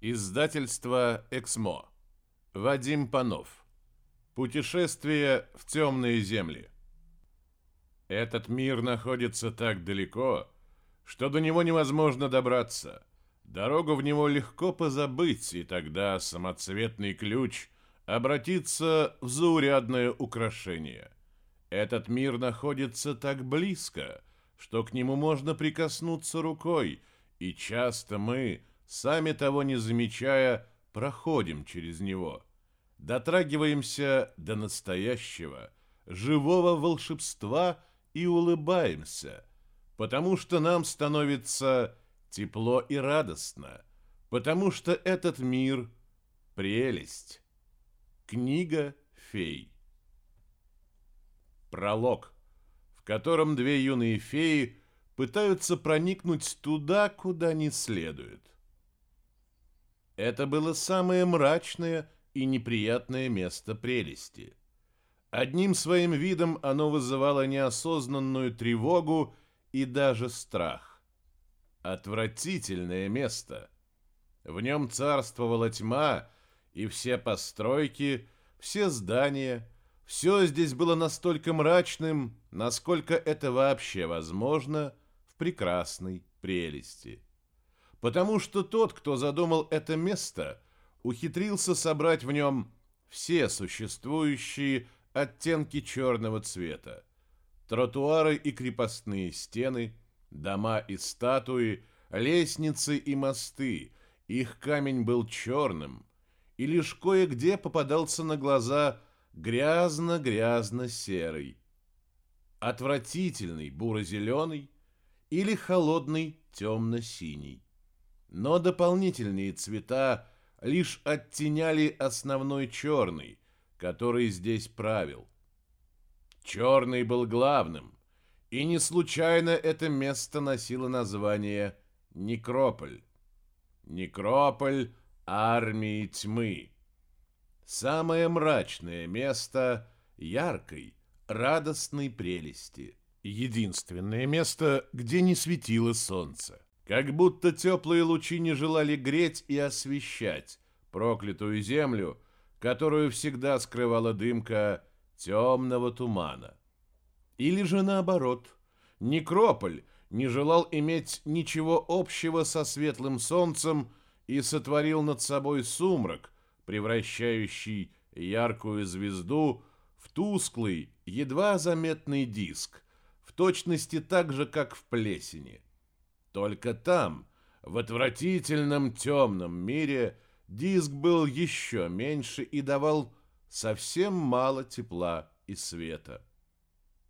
Издательство «Эксмо». Вадим Панов. Путешествие в темные земли. Этот мир находится так далеко, что до него невозможно добраться. Дорогу в него легко позабыть, и тогда самоцветный ключ обратится в заурядное украшение. Этот мир находится так близко, что к нему можно прикоснуться рукой, и часто мы – сами того не замечая, проходим через него. Дотрагиваемся до настоящего, живого волшебства и улыбаемся, потому что нам становится тепло и радостно, потому что этот мир — прелесть. Книга фей. Пролог, в котором две юные феи пытаются проникнуть туда, куда не следует. Это было самое мрачное и неприятное место прелести. Одним своим видом оно вызывало неосознанную тревогу и даже страх. Отвратительное место. В нем царствовала тьма, и все постройки, все здания, все здесь было настолько мрачным, насколько это вообще возможно в прекрасной прелести потому что тот, кто задумал это место, ухитрился собрать в нем все существующие оттенки черного цвета. Тротуары и крепостные стены, дома и статуи, лестницы и мосты. Их камень был черным, и лишь кое-где попадался на глаза грязно-грязно-серый. Отвратительный буро-зеленый или холодный темно-синий но дополнительные цвета лишь оттеняли основной черный, который здесь правил. Черный был главным, и не случайно это место носило название Некрополь. Некрополь армии тьмы. Самое мрачное место яркой, радостной прелести. Единственное место, где не светило солнце. Как будто теплые лучи не желали греть и освещать проклятую землю, которую всегда скрывала дымка темного тумана. Или же наоборот, Некрополь не желал иметь ничего общего со светлым солнцем и сотворил над собой сумрак, превращающий яркую звезду в тусклый, едва заметный диск, в точности так же, как в плесени – только там, в отвратительном темном мире, диск был еще меньше и давал совсем мало тепла и света.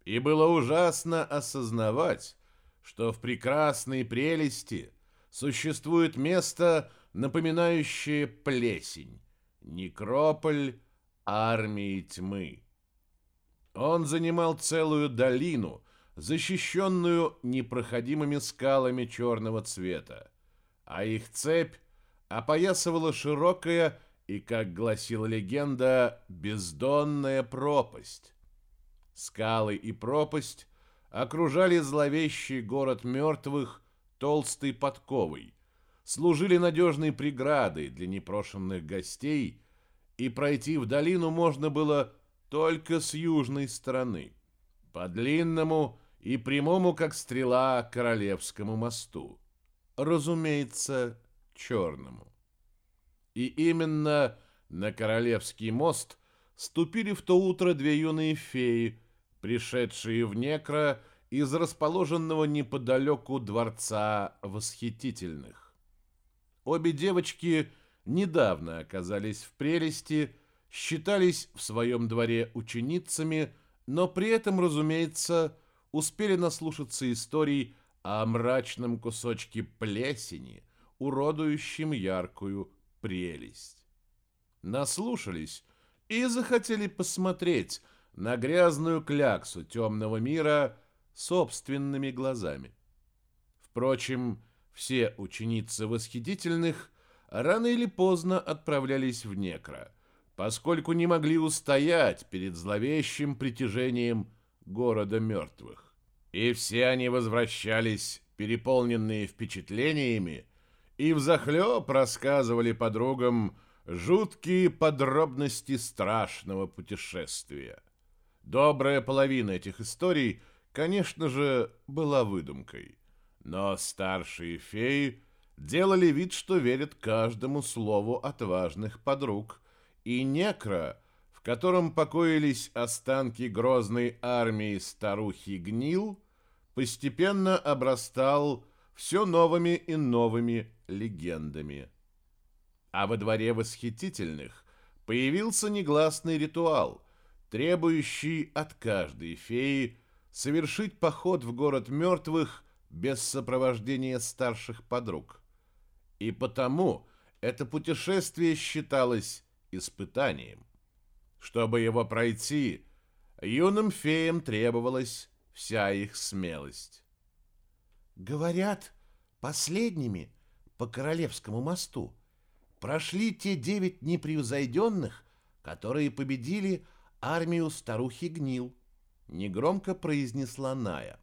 И было ужасно осознавать, что в прекрасной прелести существует место, напоминающее плесень, некрополь армии тьмы. Он занимал целую долину, защищенную непроходимыми скалами черного цвета, а их цепь опоясывала широкая и, как гласила легенда, бездонная пропасть. Скалы и пропасть окружали зловещий город мертвых толстой подковой, служили надежной преградой для непрошенных гостей, и пройти в долину можно было только с южной стороны, по длинному, и прямому, как стрела, Королевскому мосту. Разумеется, черному. И именно на Королевский мост ступили в то утро две юные феи, пришедшие в Некро из расположенного неподалеку дворца восхитительных. Обе девочки недавно оказались в прелести, считались в своем дворе ученицами, но при этом, разумеется, успели наслушаться историй о мрачном кусочке плесени, уродующем яркую прелесть. Наслушались и захотели посмотреть на грязную кляксу темного мира собственными глазами. Впрочем, все ученицы восхитительных рано или поздно отправлялись в некро, поскольку не могли устоять перед зловещим притяжением города мертвых. И все они возвращались, переполненные впечатлениями и взахлеб рассказывали подругам жуткие подробности страшного путешествия. Добрая половина этих историй, конечно же, была выдумкой. Но старшие феи делали вид, что верят каждому слову отважных подруг, и некро, в котором покоились останки грозной армии старухи Гнил, постепенно обрастал все новыми и новыми легендами. А во дворе восхитительных появился негласный ритуал, требующий от каждой феи совершить поход в город мертвых без сопровождения старших подруг. И потому это путешествие считалось испытанием. Чтобы его пройти, юным феям требовалась вся их смелость. Говорят, последними по Королевскому мосту прошли те девять непревзойденных, которые победили армию старухи Гнил, негромко произнесла Ная.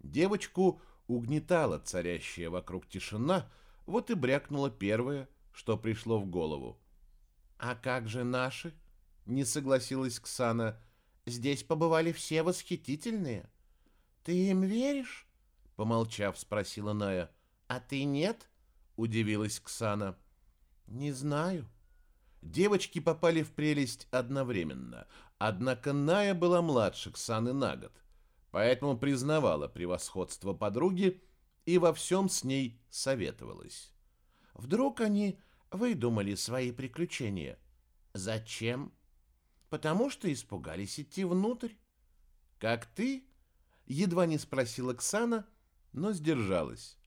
Девочку угнетала царящая вокруг тишина, вот и брякнула первое, что пришло в голову. «А как же наши?» — не согласилась Ксана. «Здесь побывали все восхитительные». «Ты им веришь?» — помолчав, спросила Ная. «А ты нет?» — удивилась Ксана. «Не знаю». Девочки попали в прелесть одновременно, однако Ная была младше Ксаны на год, поэтому признавала превосходство подруги и во всем с ней советовалась. Вдруг они выдумали свои приключения. Зачем? Потому что испугались идти внутрь. Как ты? Едва не спросила Ксана, но сдержалась.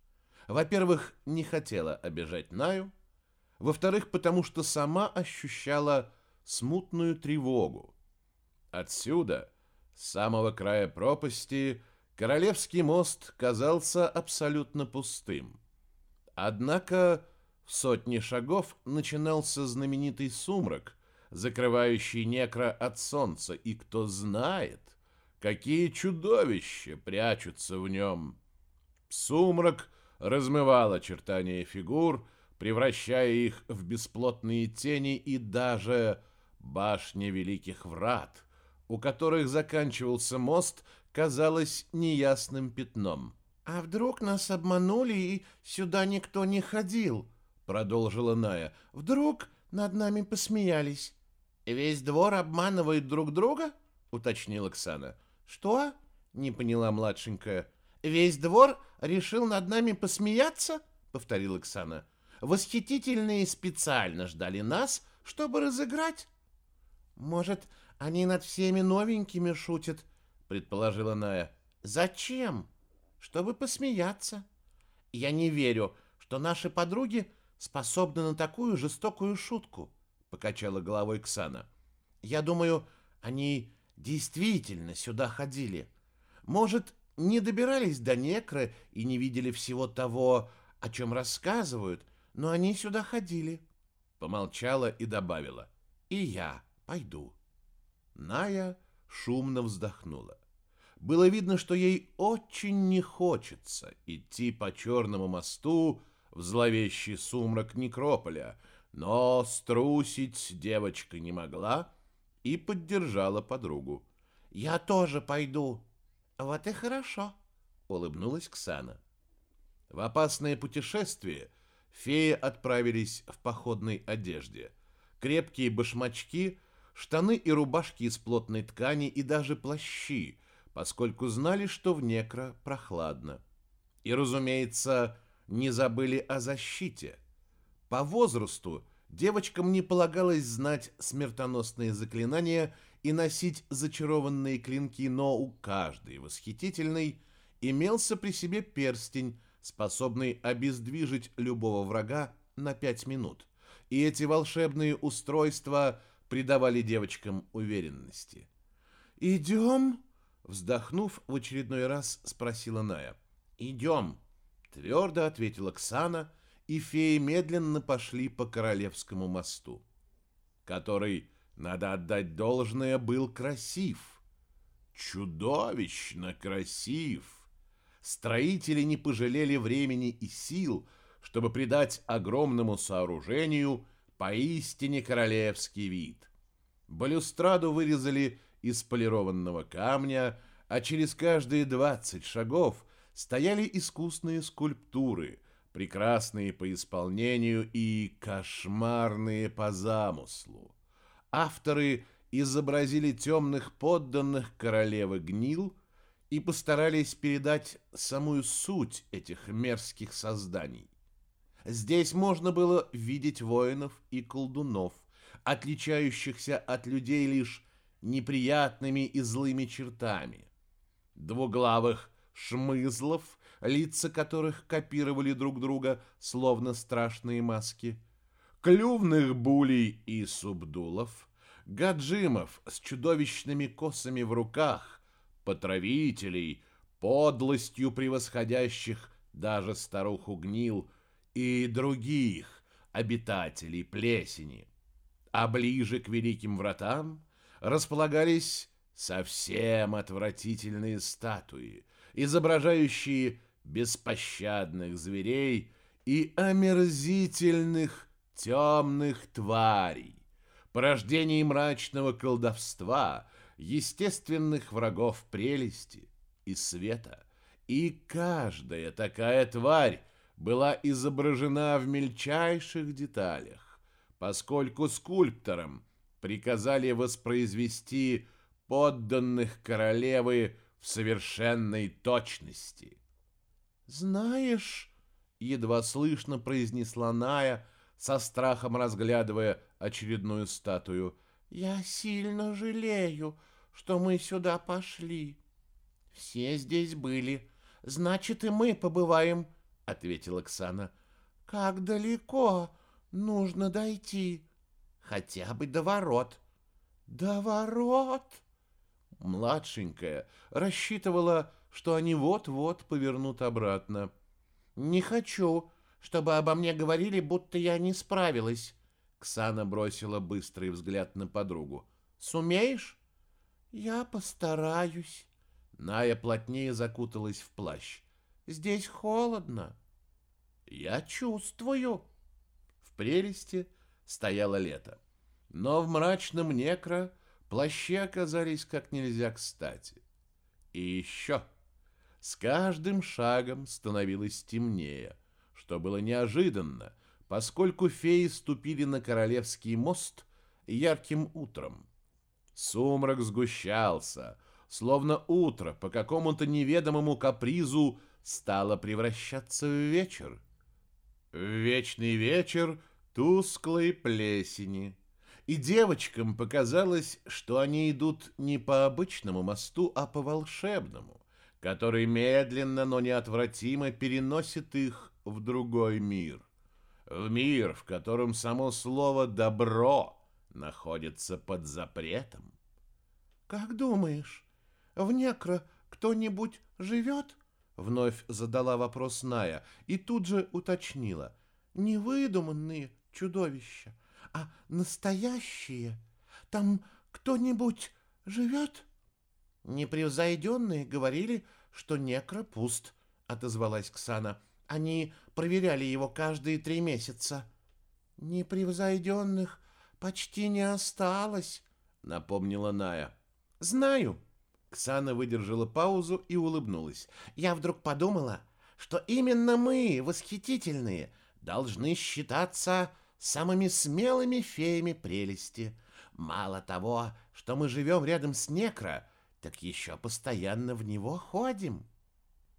Во-первых, не хотела обижать Наю. Во-вторых, потому что сама ощущала смутную тревогу. Отсюда, с самого края пропасти, Королевский мост казался абсолютно пустым. Однако в сотне шагов начинался знаменитый сумрак, закрывающий некро от солнца, и кто знает, какие чудовища прячутся в нем. Сумрак размывал очертания фигур, превращая их в бесплотные тени и даже башни великих врат, у которых заканчивался мост, казалось неясным пятном. «А вдруг нас обманули и сюда никто не ходил?» — продолжила Ная. «Вдруг над нами посмеялись?» «Весь двор обманывает друг друга?» — уточнила Оксана. «Что?» — не поняла младшенькая. «Весь двор решил над нами посмеяться?» — повторила Оксана. «Восхитительные специально ждали нас, чтобы разыграть?» «Может, они над всеми новенькими шутят?» — предположила Ная. «Зачем?» «Чтобы посмеяться. Я не верю, что наши подруги способна на такую жестокую шутку, покачала головой Ксана. Я думаю, они действительно сюда ходили. Может, не добирались до Некры и не видели всего того, о чем рассказывают, но они сюда ходили. Помолчала и добавила. И я пойду. Ная шумно вздохнула. Было видно, что ей очень не хочется идти по черному мосту, в зловещий сумрак некрополя, но струсить девочка не могла и поддержала подругу. «Я тоже пойду». «Вот и хорошо», — улыбнулась Ксана. В опасное путешествие феи отправились в походной одежде. Крепкие башмачки, штаны и рубашки из плотной ткани и даже плащи, поскольку знали, что в некро прохладно. И, разумеется, не забыли о защите. По возрасту девочкам не полагалось знать смертоносные заклинания и носить зачарованные клинки, но у каждой восхитительной имелся при себе перстень, способный обездвижить любого врага на пять минут. И эти волшебные устройства придавали девочкам уверенности. «Идем?» — вздохнув в очередной раз, спросила Ная. «Идем», Твердо ответила Ксана, и феи медленно пошли по Королевскому мосту, который, надо отдать должное, был красив. Чудовищно красив. Строители не пожалели времени и сил, чтобы придать огромному сооружению поистине королевский вид. Балюстраду вырезали из полированного камня, а через каждые 20 шагов стояли искусные скульптуры, прекрасные по исполнению и кошмарные по замыслу. Авторы изобразили темных подданных королевы Гнил и постарались передать самую суть этих мерзких созданий. Здесь можно было видеть воинов и колдунов, отличающихся от людей лишь неприятными и злыми чертами. Двуглавых шмызлов, лица которых копировали друг друга, словно страшные маски, клювных булей и субдулов, гаджимов с чудовищными косами в руках, потравителей, подлостью превосходящих даже старуху гнил и других обитателей плесени. А ближе к великим вратам располагались совсем отвратительные статуи, изображающие беспощадных зверей и омерзительных темных тварей, порождений мрачного колдовства, естественных врагов прелести и света. И каждая такая тварь была изображена в мельчайших деталях, поскольку скульпторам приказали воспроизвести подданных королевы в совершенной точности. «Знаешь...» — едва слышно произнесла Ная, со страхом разглядывая очередную статую. «Я сильно жалею, что мы сюда пошли». «Все здесь были. Значит, и мы побываем», — ответила Оксана. «Как далеко нужно дойти?» «Хотя бы до ворот». «До ворот?» Младшенькая рассчитывала, что они вот-вот повернут обратно. «Не хочу, чтобы обо мне говорили, будто я не справилась». Ксана бросила быстрый взгляд на подругу. «Сумеешь?» «Я постараюсь». Ная плотнее закуталась в плащ. «Здесь холодно». «Я чувствую». В прелести стояло лето. Но в мрачном некро Плащи оказались как нельзя кстати. И еще с каждым шагом становилось темнее, что было неожиданно, поскольку феи ступили на Королевский мост ярким утром. Сумрак сгущался, словно утро по какому-то неведомому капризу стало превращаться в вечер. В вечный вечер тусклой плесени — и девочкам показалось, что они идут не по обычному мосту, а по волшебному, который медленно, но неотвратимо переносит их в другой мир. В мир, в котором само слово «добро» находится под запретом. «Как думаешь, в Некро кто-нибудь живет?» Вновь задала вопрос Ная и тут же уточнила. «Невыдуманные чудовища, а настоящие? Там кто-нибудь живет?» «Непревзойденные говорили, что некро пуст», — отозвалась Ксана. «Они проверяли его каждые три месяца». «Непревзойденных почти не осталось», — напомнила Ная. «Знаю». Ксана выдержала паузу и улыбнулась. «Я вдруг подумала, что именно мы, восхитительные, должны считаться самыми смелыми феями прелести. Мало того, что мы живем рядом с Некро, так еще постоянно в него ходим.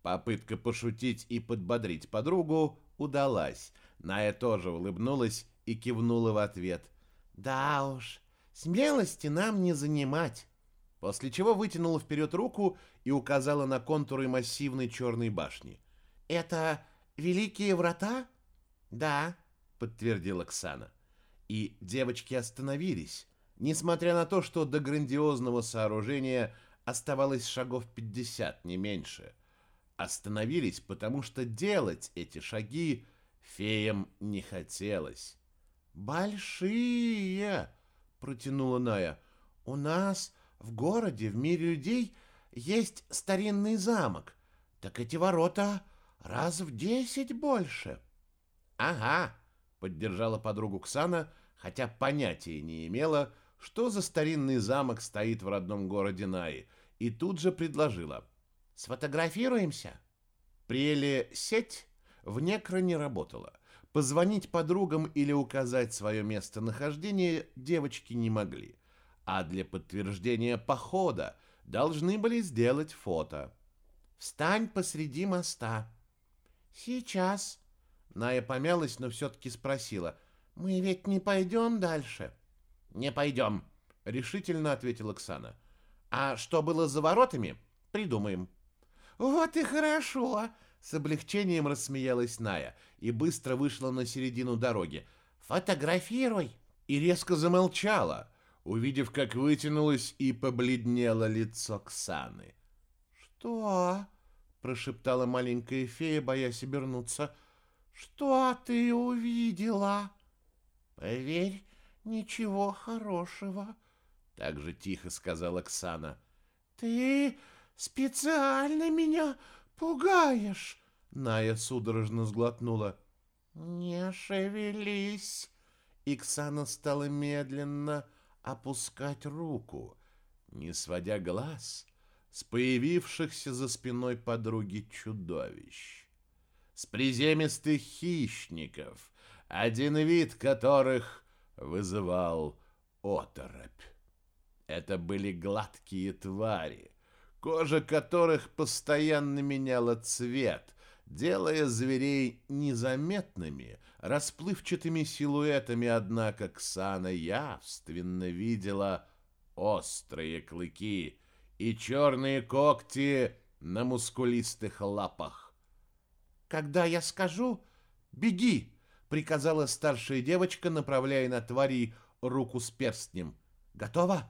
Попытка пошутить и подбодрить подругу удалась. Ная тоже улыбнулась и кивнула в ответ. «Да уж, смелости нам не занимать». После чего вытянула вперед руку и указала на контуры массивной черной башни. «Это великие врата?» «Да», подтвердила Оксана. И девочки остановились, несмотря на то, что до грандиозного сооружения оставалось шагов 50, не меньше. Остановились, потому что делать эти шаги феям не хотелось. «Большие!» — протянула Ная. «У нас в городе, в мире людей, есть старинный замок. Так эти ворота раз в десять больше». Ага, поддержала подругу Ксана, хотя понятия не имела, что за старинный замок стоит в родном городе Наи, и тут же предложила. «Сфотографируемся?» Преле сеть в некро не работала. Позвонить подругам или указать свое местонахождение девочки не могли. А для подтверждения похода должны были сделать фото. «Встань посреди моста». «Сейчас». Ная помялась, но все-таки спросила. «Мы ведь не пойдем дальше?» «Не пойдем», — решительно ответила Оксана. «А что было за воротами, придумаем». «Вот и хорошо!» — с облегчением рассмеялась Ная и быстро вышла на середину дороги. «Фотографируй!» И резко замолчала, увидев, как вытянулось и побледнело лицо Ксаны. «Что?» — прошептала маленькая фея, боясь обернуться. «Что ты увидела?» «Поверь, ничего хорошего», — так же тихо сказала Оксана. «Ты специально меня пугаешь!» Ная судорожно сглотнула. «Не шевелись!» Иксана стала медленно опускать руку, не сводя глаз с появившихся за спиной подруги чудовищ. С приземистых хищников, один вид которых вызывал оторопь. Это были гладкие твари, кожа которых постоянно меняла цвет, делая зверей незаметными, расплывчатыми силуэтами, однако Ксана явственно видела острые клыки и черные когти на мускулистых лапах. «Когда я скажу, беги!» — приказала старшая девочка, направляя на твари руку с перстнем. «Готова?»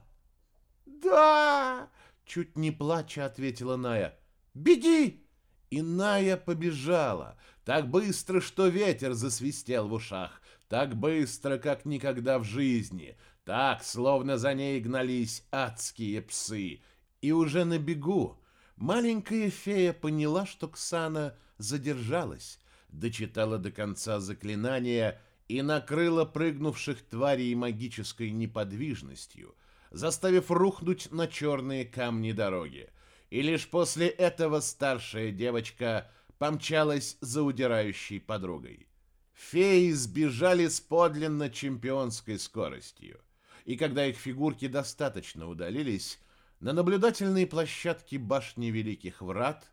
«Да!» Чуть не плача ответила Ная. «Беги!» И Ная побежала, так быстро, что ветер засвистел в ушах, так быстро, как никогда в жизни, так, словно за ней гнались адские псы. И уже на бегу маленькая фея поняла, что Ксана задержалась, дочитала до конца заклинания и накрыла прыгнувших тварей магической неподвижностью — заставив рухнуть на черные камни дороги. И лишь после этого старшая девочка помчалась за удирающей подругой. Феи сбежали с подлинно чемпионской скоростью. И когда их фигурки достаточно удалились, на наблюдательной площадке башни Великих Врат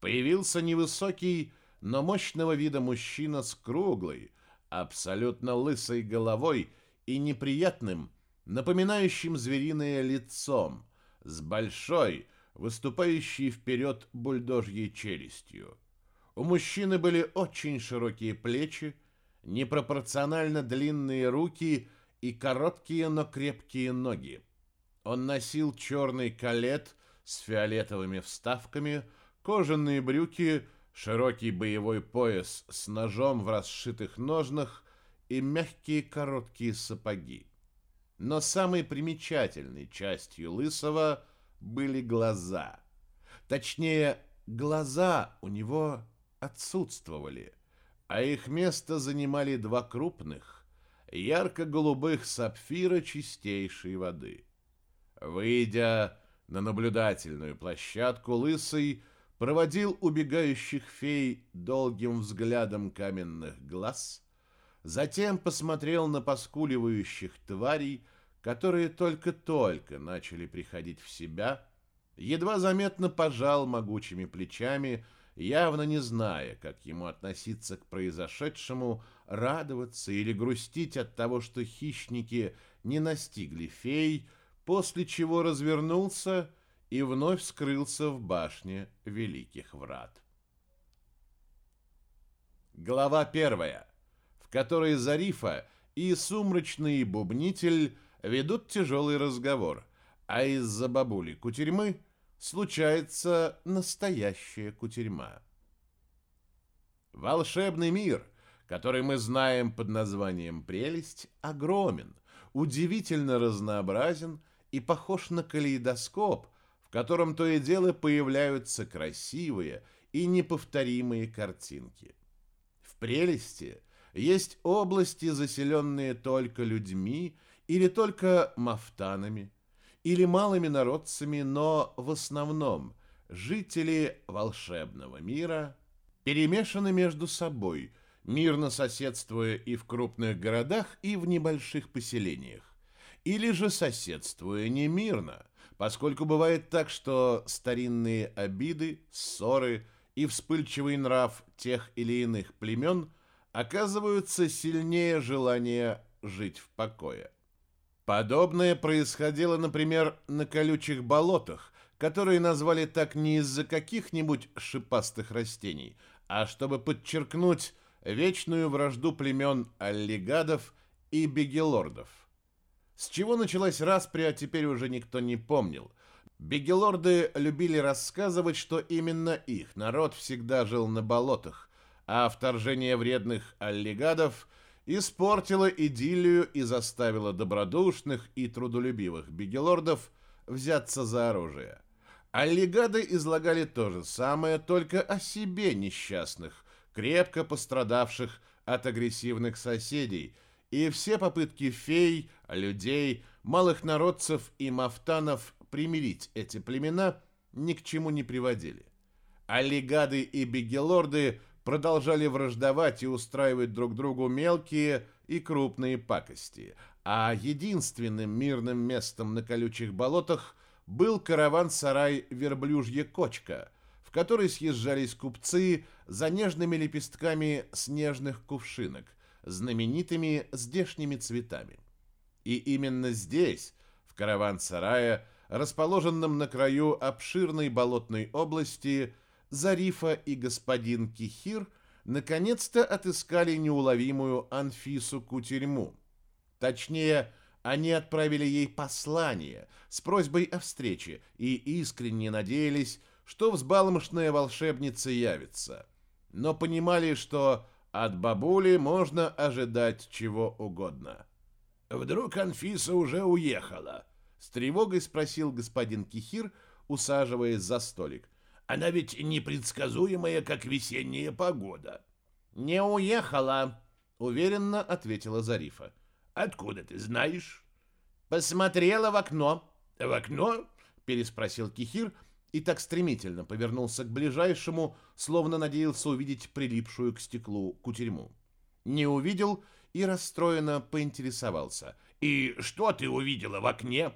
появился невысокий, но мощного вида мужчина с круглой, абсолютно лысой головой и неприятным, напоминающим звериное лицом, с большой, выступающей вперед бульдожьей челюстью. У мужчины были очень широкие плечи, непропорционально длинные руки и короткие, но крепкие ноги. Он носил черный калет с фиолетовыми вставками, кожаные брюки, широкий боевой пояс с ножом в расшитых ножнах и мягкие короткие сапоги. Но самой примечательной частью Лысого были глаза. Точнее, глаза у него отсутствовали, а их место занимали два крупных, ярко-голубых сапфира чистейшей воды. Выйдя на наблюдательную площадку, Лысый проводил убегающих фей долгим взглядом каменных глаз — Затем посмотрел на поскуливающих тварей, которые только-только начали приходить в себя, едва заметно пожал могучими плечами, явно не зная, как ему относиться к произошедшему, радоваться или грустить от того, что хищники не настигли фей, после чего развернулся и вновь скрылся в башне Великих Врат. Глава первая в которой Зарифа и сумрачный бубнитель ведут тяжелый разговор, а из-за бабули кутерьмы случается настоящая кутерьма. Волшебный мир, который мы знаем под названием «Прелесть», огромен, удивительно разнообразен и похож на калейдоскоп, в котором то и дело появляются красивые и неповторимые картинки. В «Прелести» Есть области, заселенные только людьми или только мафтанами, или малыми народцами, но в основном жители волшебного мира перемешаны между собой, мирно соседствуя и в крупных городах, и в небольших поселениях. Или же соседствуя немирно, поскольку бывает так, что старинные обиды, ссоры и вспыльчивый нрав тех или иных племен оказываются сильнее желания жить в покое. Подобное происходило, например, на колючих болотах, которые назвали так не из-за каких-нибудь шипастых растений, а чтобы подчеркнуть вечную вражду племен аллигадов и бегелордов. С чего началась распря, теперь уже никто не помнил. Бегелорды любили рассказывать, что именно их народ всегда жил на болотах, а вторжение вредных аллигадов – испортила идиллию и заставила добродушных и трудолюбивых бигелордов взяться за оружие. Аллигады излагали то же самое, только о себе несчастных, крепко пострадавших от агрессивных соседей, и все попытки фей, людей, малых народцев и мафтанов примирить эти племена ни к чему не приводили. Аллигады и бигелорды продолжали враждовать и устраивать друг другу мелкие и крупные пакости, а единственным мирным местом на колючих болотах был караван-сарай «Верблюжья кочка», в который съезжались купцы за нежными лепестками снежных кувшинок, знаменитыми здешними цветами. И именно здесь, в караван-сарае, расположенном на краю обширной болотной области, Зарифа и господин Кихир наконец-то отыскали неуловимую Анфису Кутерьму. Точнее, они отправили ей послание с просьбой о встрече и искренне надеялись, что взбалмошная волшебница явится. Но понимали, что от бабули можно ожидать чего угодно. «Вдруг Анфиса уже уехала?» — с тревогой спросил господин Кихир, усаживаясь за столик. Она ведь непредсказуемая, как весенняя погода. Не уехала, уверенно ответила Зарифа. Откуда ты знаешь? Посмотрела в окно. В окно? переспросил Кихир и так стремительно повернулся к ближайшему, словно надеялся увидеть прилипшую к стеклу кутерьму. Не увидел и расстроенно поинтересовался. «И что ты увидела в окне?»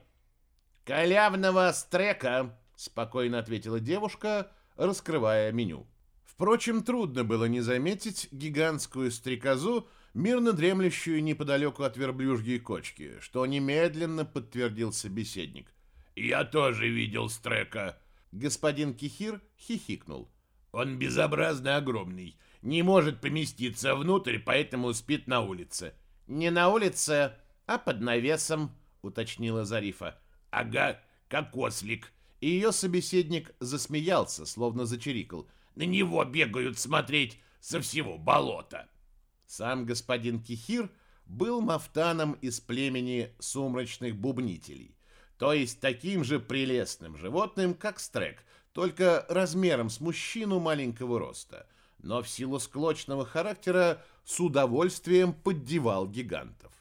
«Калявного стрека», спокойно ответила девушка, раскрывая меню. Впрочем, трудно было не заметить гигантскую стрекозу, мирно дремлющую неподалеку от верблюжьей кочки, что немедленно подтвердил собеседник. «Я тоже видел стрека». Господин Кихир хихикнул. «Он безобразно огромный, не может поместиться внутрь, поэтому спит на улице». «Не на улице, а под навесом», — уточнила Зарифа. «Ага, как ослик», и ее собеседник засмеялся, словно зачирикал. «На него бегают смотреть со всего болота!» Сам господин Кихир был мафтаном из племени сумрачных бубнителей, то есть таким же прелестным животным, как стрек, только размером с мужчину маленького роста, но в силу склочного характера с удовольствием поддевал гигантов.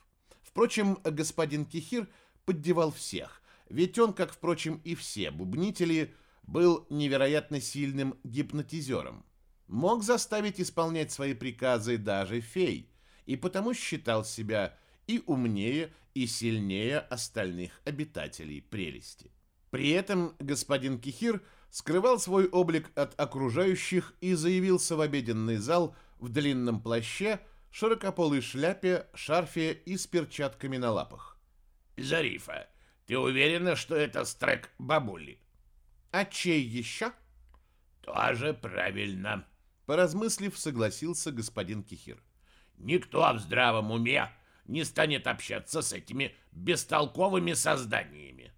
Впрочем, господин Кихир поддевал всех, ведь он, как, впрочем, и все бубнители, был невероятно сильным гипнотизером. Мог заставить исполнять свои приказы даже фей, и потому считал себя и умнее, и сильнее остальных обитателей прелести. При этом господин Кихир скрывал свой облик от окружающих и заявился в обеденный зал в длинном плаще, широкополой шляпе, шарфе и с перчатками на лапах. «Зарифа, ты уверена, что это стрек бабули? А чей еще? Тоже правильно. Поразмыслив, согласился господин Кихир. Никто в здравом уме не станет общаться с этими бестолковыми созданиями.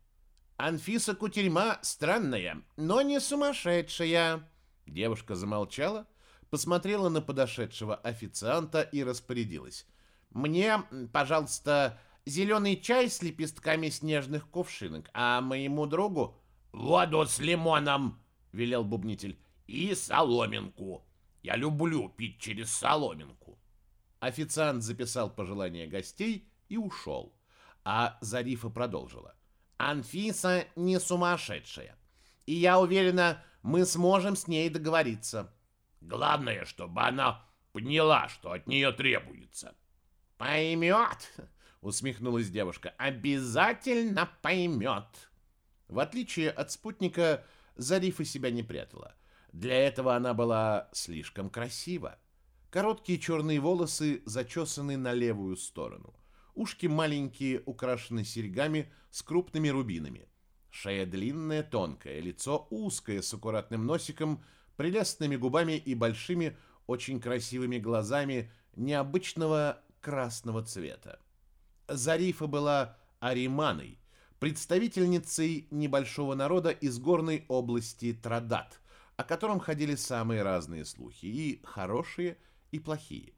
Анфиса Кутерьма странная, но не сумасшедшая. Девушка замолчала, посмотрела на подошедшего официанта и распорядилась. «Мне, пожалуйста, зеленый чай с лепестками снежных кувшинок, а моему другу воду с лимоном, велел бубнитель, и соломинку. Я люблю пить через соломинку. Официант записал пожелания гостей и ушел. А Зарифа продолжила. «Анфиса не сумасшедшая. И я уверена, мы сможем с ней договориться». «Главное, чтобы она поняла, что от нее требуется». «Поймет», — усмехнулась девушка. «Обязательно поймет». В отличие от спутника, Зарифа себя не прятала. Для этого она была слишком красива. Короткие черные волосы зачесаны на левую сторону. Ушки маленькие, украшены серьгами с крупными рубинами. Шея длинная, тонкая, лицо узкое, с аккуратным носиком, прелестными губами и большими, очень красивыми глазами необычного красного цвета. Зарифа была ариманой, представительницей небольшого народа из горной области Традат, о котором ходили самые разные слухи, и хорошие, плохие.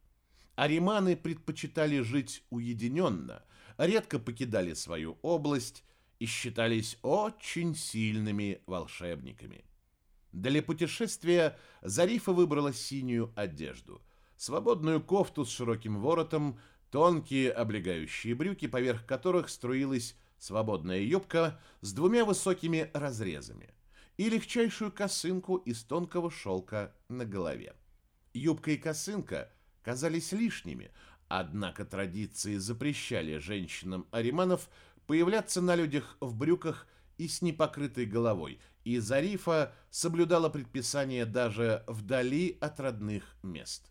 Ариманы предпочитали жить уединенно, редко покидали свою область и считались очень сильными волшебниками. Для путешествия Зарифа выбрала синюю одежду, свободную кофту с широким воротом, тонкие облегающие брюки, поверх которых струилась свободная юбка с двумя высокими разрезами и легчайшую косынку из тонкого шелка на голове. Юбка и косынка казались лишними, однако традиции запрещали женщинам ариманов появляться на людях в брюках и с непокрытой головой, и Зарифа соблюдала предписание даже вдали от родных мест.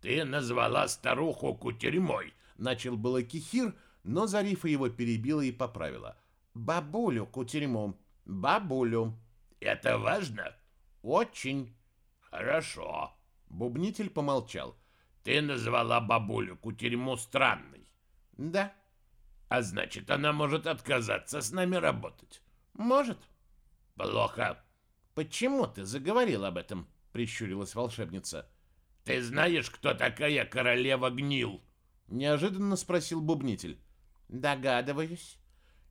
«Ты назвала старуху кутерьмой», — начал было Кихир, но Зарифа его перебила и поправила. «Бабулю кутерьму, бабулю». «Это важно?» «Очень». «Хорошо». Бубнитель помолчал. «Ты назвала бабулю кутерьму странной?» «Да». «А значит, она может отказаться с нами работать?» «Может». «Плохо». «Почему ты заговорил об этом?» — прищурилась волшебница. «Ты знаешь, кто такая королева гнил?» — неожиданно спросил бубнитель. «Догадываюсь».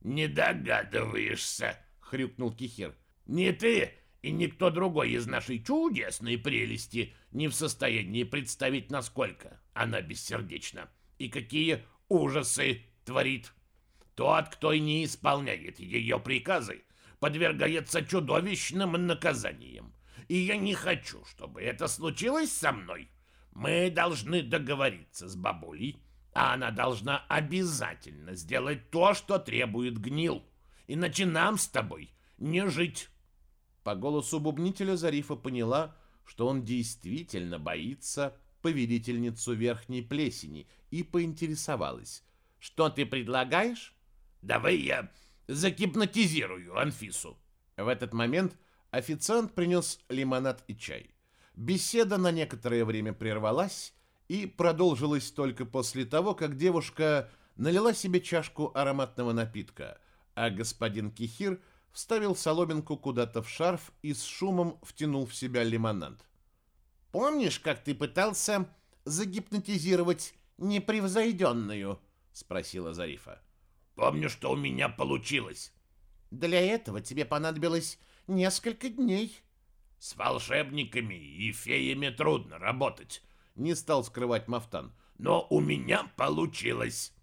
«Не догадываешься», — хрюкнул Кихир. «Не ты и никто другой из нашей чудесной прелести не в состоянии представить, насколько она бессердечна и какие ужасы творит. Тот, кто не исполняет ее приказы, подвергается чудовищным наказаниям. И я не хочу, чтобы это случилось со мной. Мы должны договориться с бабулей, а она должна обязательно сделать то, что требует гнил. Иначе нам с тобой не жить. По голосу бубнителя Зарифа поняла, что он действительно боится повелительницу верхней плесени, и поинтересовалась. «Что ты предлагаешь?» «Давай я загипнотизирую Анфису». В этот момент официант принес лимонад и чай. Беседа на некоторое время прервалась и продолжилась только после того, как девушка налила себе чашку ароматного напитка, а господин Кихир – вставил соломинку куда-то в шарф и с шумом втянул в себя лимонад. «Помнишь, как ты пытался загипнотизировать непревзойденную?» — спросила Зарифа. «Помню, что у меня получилось». «Для этого тебе понадобилось несколько дней». «С волшебниками и феями трудно работать», — не стал скрывать Мафтан. «Но у меня получилось».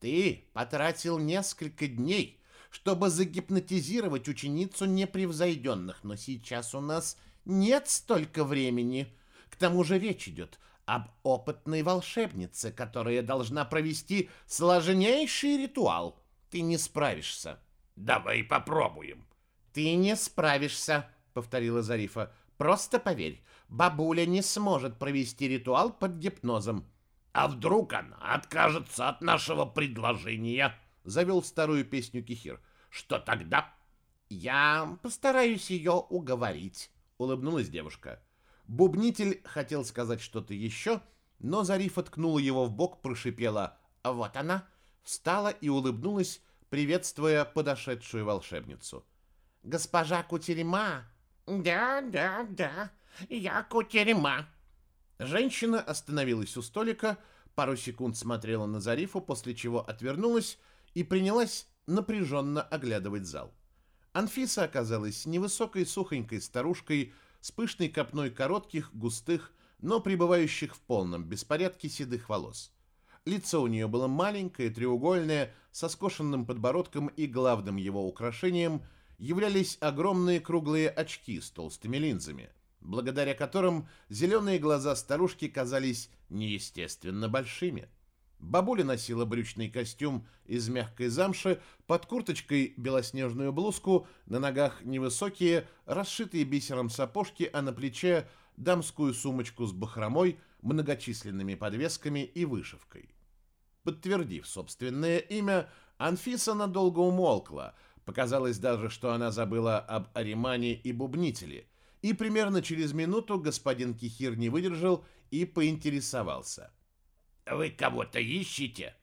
«Ты потратил несколько дней, чтобы загипнотизировать ученицу непревзойденных, но сейчас у нас нет столько времени. К тому же речь идет об опытной волшебнице, которая должна провести сложнейший ритуал. Ты не справишься. Давай попробуем. Ты не справишься, повторила Зарифа. Просто поверь, бабуля не сможет провести ритуал под гипнозом. А вдруг она откажется от нашего предложения? Завел старую песню Кихир. «Что тогда?» «Я постараюсь ее уговорить», — улыбнулась девушка. Бубнитель хотел сказать что-то еще, но Зарифа ткнула его в бок, прошипела «Вот она!» встала и улыбнулась, приветствуя подошедшую волшебницу. «Госпожа Кутерема!» «Да, да, да, я Кутерема!» Женщина остановилась у столика, пару секунд смотрела на Зарифу, после чего отвернулась и принялась напряженно оглядывать зал. Анфиса оказалась невысокой сухонькой старушкой с пышной копной коротких, густых, но пребывающих в полном беспорядке седых волос. Лицо у нее было маленькое, треугольное, со скошенным подбородком и главным его украшением являлись огромные круглые очки с толстыми линзами, благодаря которым зеленые глаза старушки казались неестественно большими. Бабуля носила брючный костюм из мягкой замши, под курточкой белоснежную блузку, на ногах невысокие, расшитые бисером сапожки, а на плече дамскую сумочку с бахромой, многочисленными подвесками и вышивкой. Подтвердив собственное имя, Анфиса надолго умолкла. Показалось даже, что она забыла об Аримане и Бубнителе. И примерно через минуту господин Кихир не выдержал и поинтересовался. «Вы кого-то ищете?»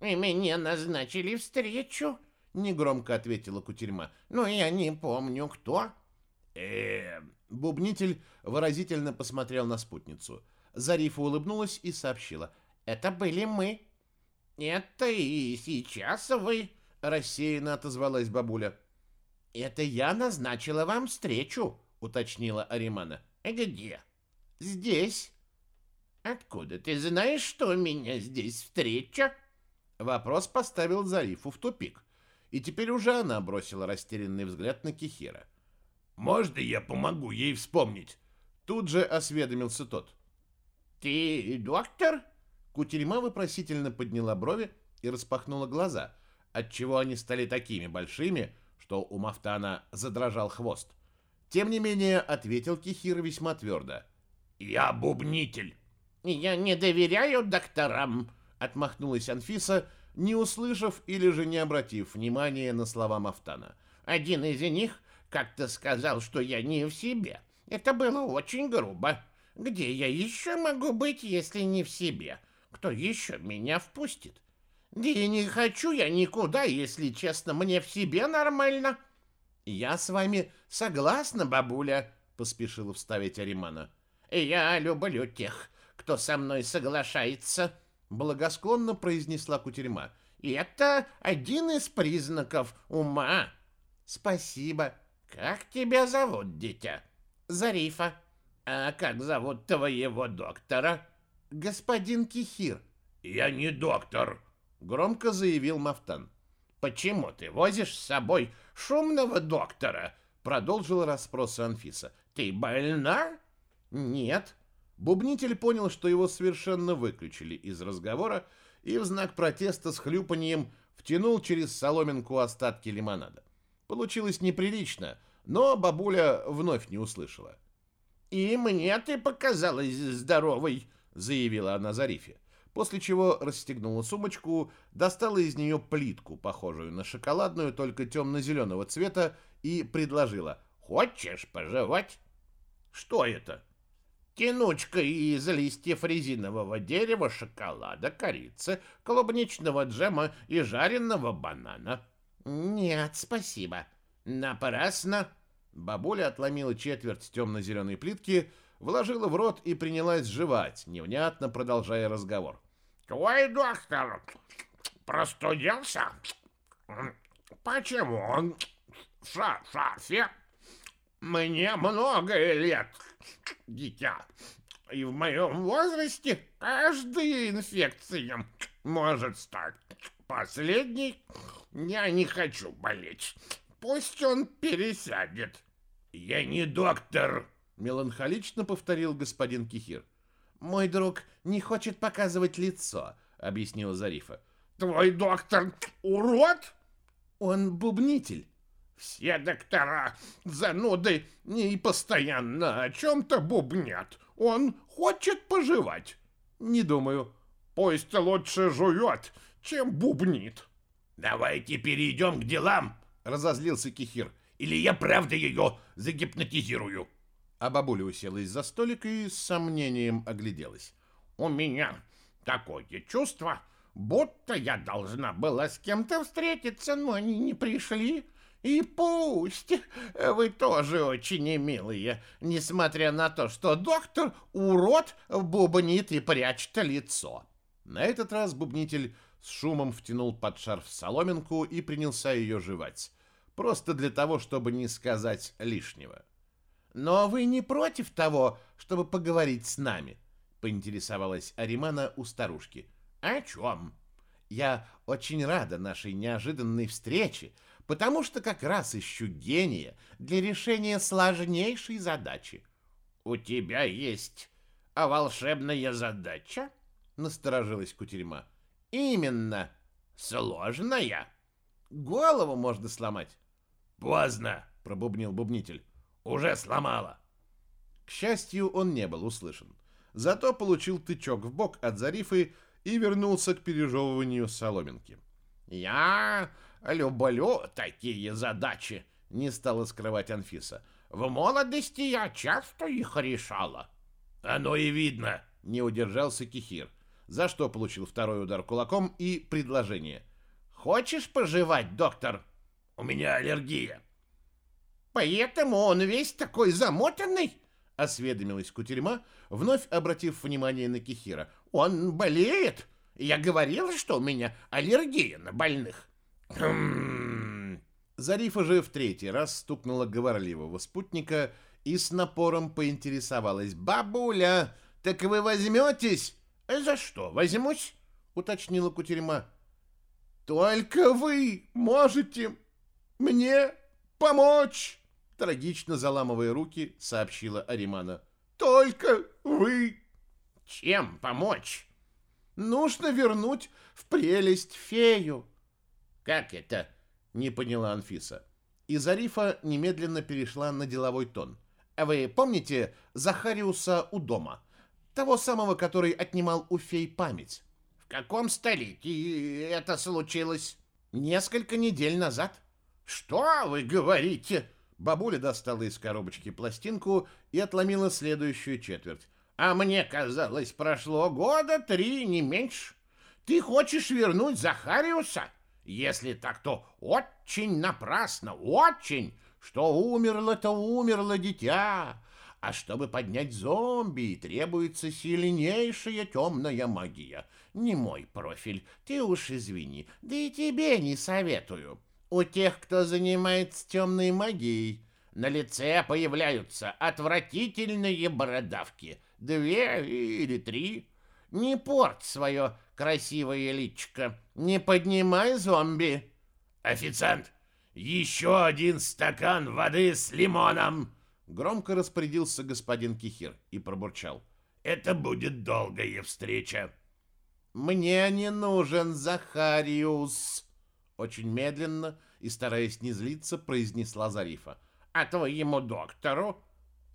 «И мне назначили встречу», — негромко ответила Кутерьма. «Но я не помню, кто». э Бубнитель выразительно посмотрел на спутницу. Зарифа улыбнулась и сообщила. «Это были мы». «Это и сейчас вы», — рассеянно отозвалась бабуля. «Это я назначила вам встречу», — уточнила Аримана. «Где?» «Здесь». «Откуда ты знаешь, что у меня здесь встреча?» Вопрос поставил Зарифу в тупик, и теперь уже она бросила растерянный взгляд на Кихира. «Можно я помогу ей вспомнить?» Тут же осведомился тот. «Ты доктор?» Кутерьма вопросительно подняла брови и распахнула глаза, отчего они стали такими большими, что у Мафтана задрожал хвост. Тем не менее, ответил Кихир весьма твердо. «Я бубнитель». «Я не доверяю докторам», — отмахнулась Анфиса, не услышав или же не обратив внимания на слова Мафтана. «Один из них как-то сказал, что я не в себе. Это было очень грубо. Где я еще могу быть, если не в себе? Кто еще меня впустит? Да и не хочу я никуда, если честно, мне в себе нормально. Я с вами согласна, бабуля, поспешила вставить Аримана. Я люблю тех, кто со мной соглашается, благосклонно произнесла Кутерьма. И это один из признаков ума. Спасибо. Как тебя зовут, дитя? Зарифа. А как зовут твоего доктора? господин Кихир. Я не доктор, громко заявил Мафтан. Почему ты возишь с собой шумного доктора? продолжила расспросы Анфиса. Ты больна? Нет. Бубнитель понял, что его совершенно выключили из разговора и в знак протеста с хлюпанием втянул через соломинку остатки лимонада. Получилось неприлично, но бабуля вновь не услышала. «И мне ты показалась здоровой», заявила она Зарифе, после чего расстегнула сумочку, достала из нее плитку, похожую на шоколадную, только темно-зеленого цвета, и предложила «Хочешь пожевать?» «Что это?» Тянучка из листьев резинового дерева, шоколада, корицы, клубничного джема и жареного банана. Нет, спасибо. Напрасно. Бабуля отломила четверть темно-зеленой плитки, вложила в рот и принялась жевать, невнятно продолжая разговор. «Твой доктор простудился? Почему он в шарфе? Мне много лет, дитя, и в моем возрасте каждая инфекция может стать последней. Я не хочу болеть. Пусть он пересядет. Я не доктор, меланхолично повторил господин Кихир. Мой друг не хочет показывать лицо, объяснила Зарифа. Твой доктор урод? Он бубнитель. Все доктора зануды и постоянно о чем-то бубнят. Он хочет пожевать. Не думаю. Пусть лучше жует, чем бубнит. Давайте перейдем к делам, разозлился Кихир. Или я правда ее загипнотизирую. А бабуля уселась за столик и с сомнением огляделась. «У меня такое чувство, будто я должна была с кем-то встретиться, но они не пришли. И пусть вы тоже очень милые, несмотря на то, что доктор урод бубнит и прячет лицо». На этот раз бубнитель с шумом втянул под шарф соломинку и принялся ее жевать, просто для того, чтобы не сказать лишнего. Но вы не против того, чтобы поговорить с нами? поинтересовалась Аримана у старушки. О чем? Я очень рада нашей неожиданной встрече, потому что как раз ищу гения для решения сложнейшей задачи. У тебя есть а волшебная задача? Насторожилась кутерьма. Именно. Сложная. Голову можно сломать. Поздно, пробубнил бубнитель. Уже сломала. К счастью, он не был услышан. Зато получил тычок в бок от Зарифы и вернулся к пережевыванию соломинки. «Я люблю такие задачи», — не стала скрывать Анфиса. «В молодости я часто их решала». «Оно и видно», — не удержался Кихир, за что получил второй удар кулаком и предложение. «Хочешь пожевать, доктор?» «У меня аллергия». «Поэтому он весь такой замотанный?» — осведомилась кутерьма, вновь обратив внимание на Кихира. «Он болеет? Я говорила, что у меня аллергия на больных». «Хм...» Зарифа же в третий раз стукнула говорливого спутника и с напором поинтересовалась. «Бабуля, так вы возьметесь?» «За что возьмусь?» — уточнила кутерьма. «Только вы можете мне помочь!» Трагично заламывая руки, сообщила Аримана. «Только вы!» «Чем помочь?» «Нужно вернуть в прелесть фею!» «Как это?» — не поняла Анфиса. И Зарифа немедленно перешла на деловой тон. А «Вы помните Захариуса у дома? Того самого, который отнимал у фей память?» «В каком столетии это случилось?» «Несколько недель назад». «Что вы говорите?» Бабуля достала из коробочки пластинку и отломила следующую четверть. «А мне казалось, прошло года три, не меньше. Ты хочешь вернуть Захариуса? Если так, то очень напрасно, очень. Что умерло, то умерло дитя. А чтобы поднять зомби, требуется сильнейшая темная магия. Не мой профиль, ты уж извини, да и тебе не советую». У тех, кто занимается темной магией, на лице появляются отвратительные бородавки. Две или три. Не порт свое красивое личико. Не поднимай зомби. Официант, еще один стакан воды с лимоном. Громко распорядился господин Кихир и пробурчал. Это будет долгая встреча. Мне не нужен Захариус. Очень медленно и, стараясь не злиться, произнесла Зарифа. «А твоему доктору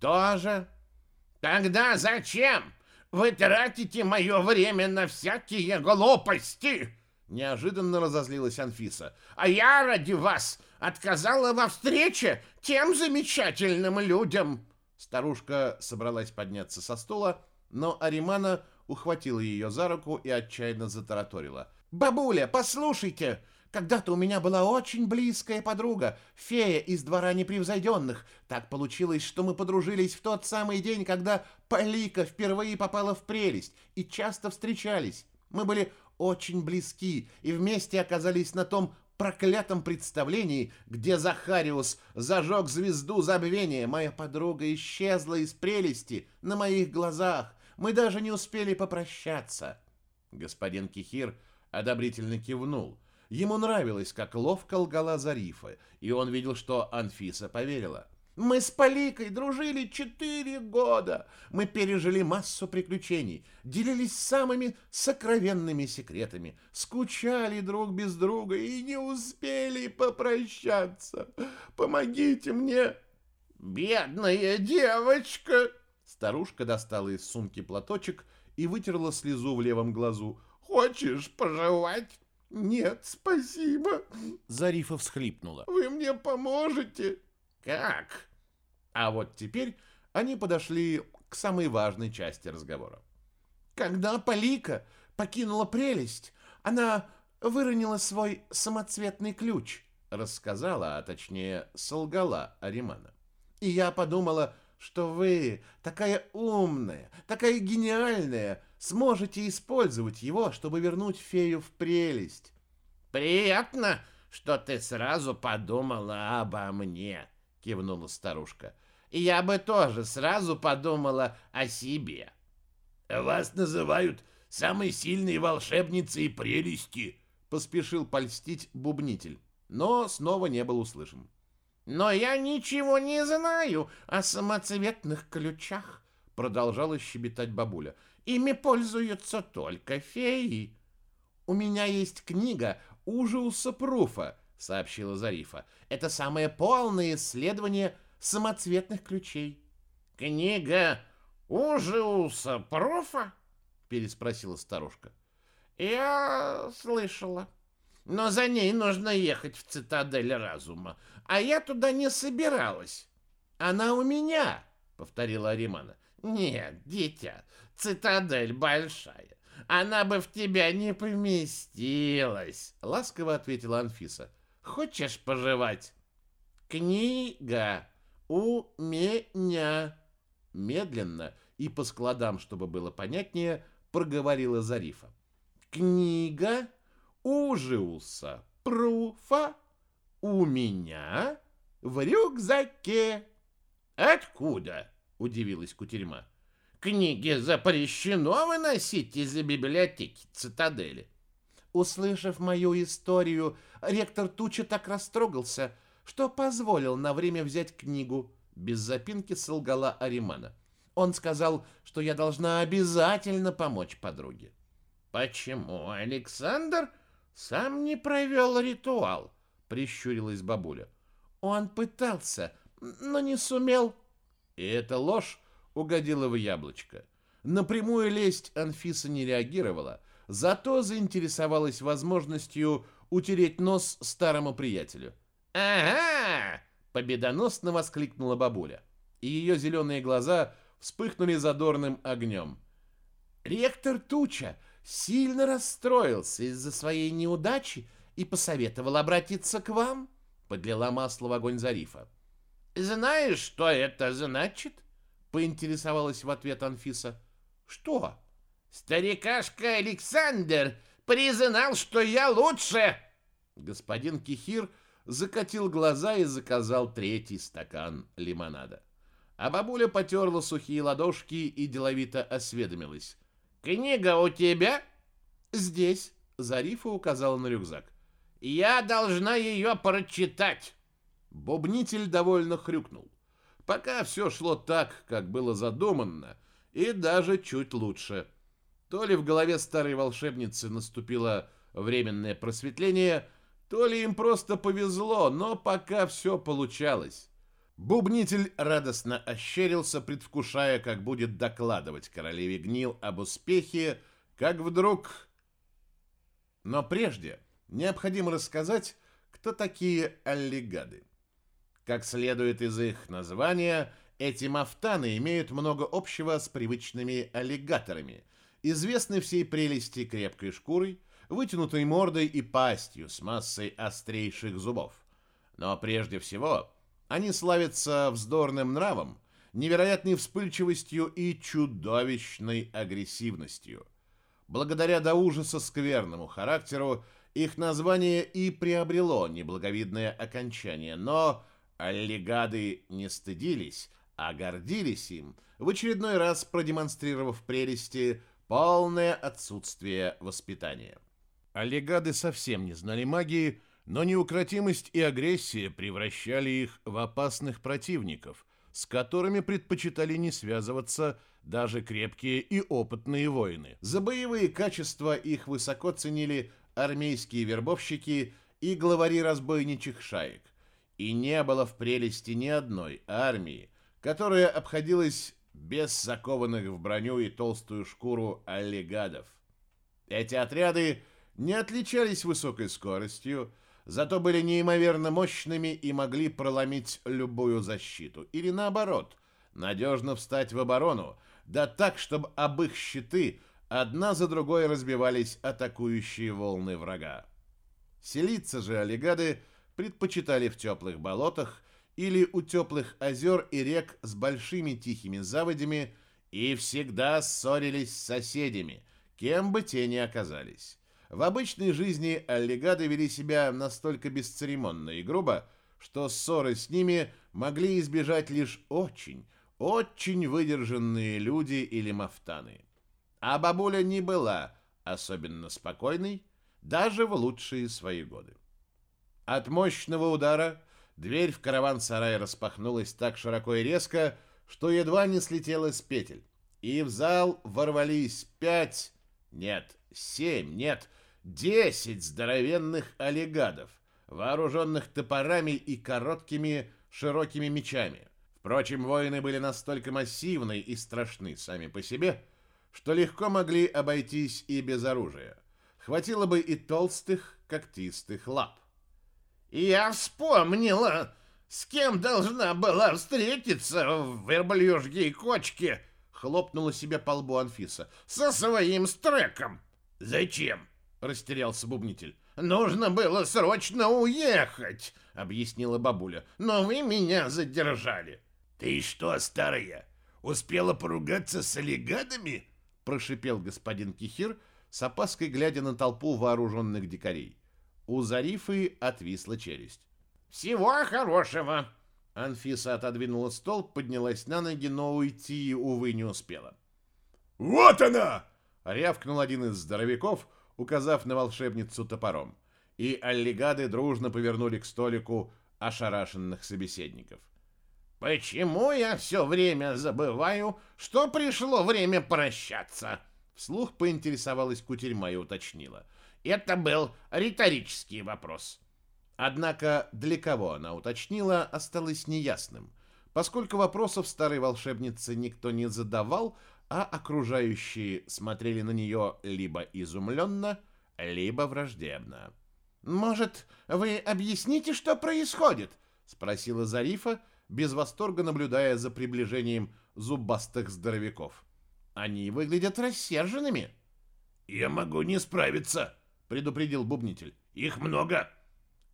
тоже? Тогда зачем вы тратите мое время на всякие глупости?» Неожиданно разозлилась Анфиса. «А я ради вас отказала во встрече тем замечательным людям!» Старушка собралась подняться со стула, но Аримана ухватила ее за руку и отчаянно затараторила. «Бабуля, послушайте! Когда-то у меня была очень близкая подруга, фея из двора непревзойденных. Так получилось, что мы подружились в тот самый день, когда Полика впервые попала в прелесть и часто встречались. Мы были очень близки и вместе оказались на том проклятом представлении, где Захариус зажег звезду забвения. Моя подруга исчезла из прелести на моих глазах. Мы даже не успели попрощаться. Господин Кихир одобрительно кивнул. Ему нравилось, как ловко лгала Зарифа, и он видел, что Анфиса поверила. Мы с Поликой дружили четыре года. Мы пережили массу приключений, делились самыми сокровенными секретами, скучали друг без друга и не успели попрощаться. Помогите мне. Бедная девочка. Старушка достала из сумки платочек и вытерла слезу в левом глазу. Хочешь пожевать? «Нет, спасибо!» Зарифа всхлипнула. «Вы мне поможете?» «Как?» А вот теперь они подошли к самой важной части разговора. Когда Полика покинула прелесть, она выронила свой самоцветный ключ, рассказала, а точнее солгала Аримана. И я подумала, что вы такая умная, такая гениальная, сможете использовать его, чтобы вернуть фею в прелесть. Приятно, что ты сразу подумала обо мне, кивнула старушка. Я бы тоже сразу подумала о себе. Вас называют самой сильной волшебницей прелести, поспешил польстить бубнитель, но снова не был услышан. Но я ничего не знаю о самоцветных ключах, продолжала щебетать бабуля. Ими пользуются только феи. У меня есть книга Ужиуса Пруфа, сообщила Зарифа. Это самое полное исследование самоцветных ключей. Книга Ужиуса Пруфа? переспросила старушка. Я слышала. Но за ней нужно ехать в цитадель разума, а я туда не собиралась. Она у меня, повторила Аримана. Нет, дитя, цитадель большая. Она бы в тебя не поместилась, ласково ответила Анфиса. Хочешь пожевать? Книга у меня. Медленно и по складам, чтобы было понятнее, проговорила Зарифа. Книга Ужиуса Пруфа у меня в рюкзаке. Откуда? Удивилась Кутерьма. Книги запрещено выносить из библиотеки цитадели. Услышав мою историю, ректор Туча так растрогался, что позволил на время взять книгу. Без запинки солгала Аримана. Он сказал, что я должна обязательно помочь подруге. Почему Александр сам не провел ритуал? Прищурилась бабуля. Он пытался, но не сумел. И эта ложь угодила в яблочко. Напрямую лесть Анфиса не реагировала, зато заинтересовалась возможностью утереть нос старому приятелю. «Ага!» — победоносно воскликнула бабуля, и ее зеленые глаза вспыхнули задорным огнем. «Ректор Туча сильно расстроился из-за своей неудачи и посоветовал обратиться к вам», — подлила масло в огонь Зарифа. «Знаешь, что это значит?» поинтересовалась в ответ Анфиса. Что? Старикашка Александр признал, что я лучше. Господин Кихир закатил глаза и заказал третий стакан лимонада. А бабуля потерла сухие ладошки и деловито осведомилась. «Книга у тебя?» «Здесь», — Зарифа указала на рюкзак. «Я должна ее прочитать». Бубнитель довольно хрюкнул. Пока все шло так, как было задумано, и даже чуть лучше. То ли в голове старой волшебницы наступило временное просветление, то ли им просто повезло, но пока все получалось. Бубнитель радостно ощерился, предвкушая, как будет докладывать королеве Гнил об успехе, как вдруг... Но прежде необходимо рассказать, кто такие аллигады. Как следует из их названия, эти мафтаны имеют много общего с привычными аллигаторами, известны всей прелести крепкой шкурой, вытянутой мордой и пастью с массой острейших зубов. Но прежде всего они славятся вздорным нравом, невероятной вспыльчивостью и чудовищной агрессивностью. Благодаря до ужаса скверному характеру их название и приобрело неблаговидное окончание, но Аллигады не стыдились, а гордились им, в очередной раз продемонстрировав прелести полное отсутствие воспитания. Аллигады совсем не знали магии, но неукротимость и агрессия превращали их в опасных противников, с которыми предпочитали не связываться даже крепкие и опытные воины. За боевые качества их высоко ценили армейские вербовщики и главари разбойничьих шаек – и не было в прелести ни одной армии, которая обходилась без закованных в броню и толстую шкуру аллигадов. Эти отряды не отличались высокой скоростью, зато были неимоверно мощными и могли проломить любую защиту. Или наоборот, надежно встать в оборону, да так, чтобы об их щиты одна за другой разбивались атакующие волны врага. Селиться же аллигады – предпочитали в теплых болотах или у теплых озер и рек с большими тихими заводями и всегда ссорились с соседями, кем бы те ни оказались. В обычной жизни аллигады вели себя настолько бесцеремонно и грубо, что ссоры с ними могли избежать лишь очень, очень выдержанные люди или мафтаны. А бабуля не была особенно спокойной даже в лучшие свои годы. От мощного удара дверь в караван-сарай распахнулась так широко и резко, что едва не слетела с петель, и в зал ворвались пять, нет, семь, нет, десять здоровенных олигадов, вооруженных топорами и короткими широкими мечами. Впрочем, воины были настолько массивны и страшны сами по себе, что легко могли обойтись и без оружия. Хватило бы и толстых когтистых лап. «Я вспомнила, с кем должна была встретиться в верблюжьей кочке!» Хлопнула себе по лбу Анфиса. «Со своим стреком!» «Зачем?» — растерялся бубнитель. «Нужно было срочно уехать!» — объяснила бабуля. «Но вы меня задержали!» «Ты что, старая, успела поругаться с олигадами?» — прошипел господин Кихир, с опаской глядя на толпу вооруженных дикарей. У Зарифы отвисла челюсть. «Всего хорошего!» Анфиса отодвинула стол, поднялась на ноги, но уйти, увы, не успела. «Вот она!» — рявкнул один из здоровяков, указав на волшебницу топором. И аллигады дружно повернули к столику ошарашенных собеседников. «Почему я все время забываю, что пришло время прощаться?» Вслух поинтересовалась кутерьма и уточнила. Это был риторический вопрос. Однако для кого она уточнила, осталось неясным, поскольку вопросов старой волшебнице никто не задавал, а окружающие смотрели на нее либо изумленно, либо враждебно. «Может, вы объясните, что происходит?» — спросила Зарифа, без восторга наблюдая за приближением зубастых здоровяков. «Они выглядят рассерженными». «Я могу не справиться», — предупредил бубнитель. «Их много».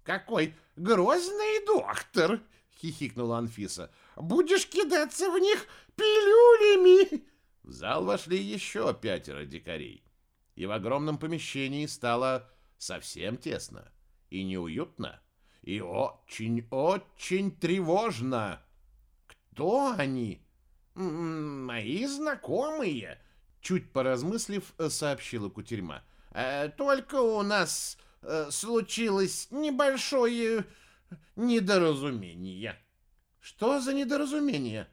«Какой грозный доктор!» — хихикнула Анфиса. «Будешь кидаться в них пилюлями!» В зал вошли еще пятеро дикарей, и в огромном помещении стало совсем тесно и неуютно, и очень-очень тревожно. «Кто они?» «Мои знакомые», — чуть поразмыслив, сообщила Кутерьма. «Э, «Только у нас э, случилось небольшое недоразумение». «Что за недоразумение?»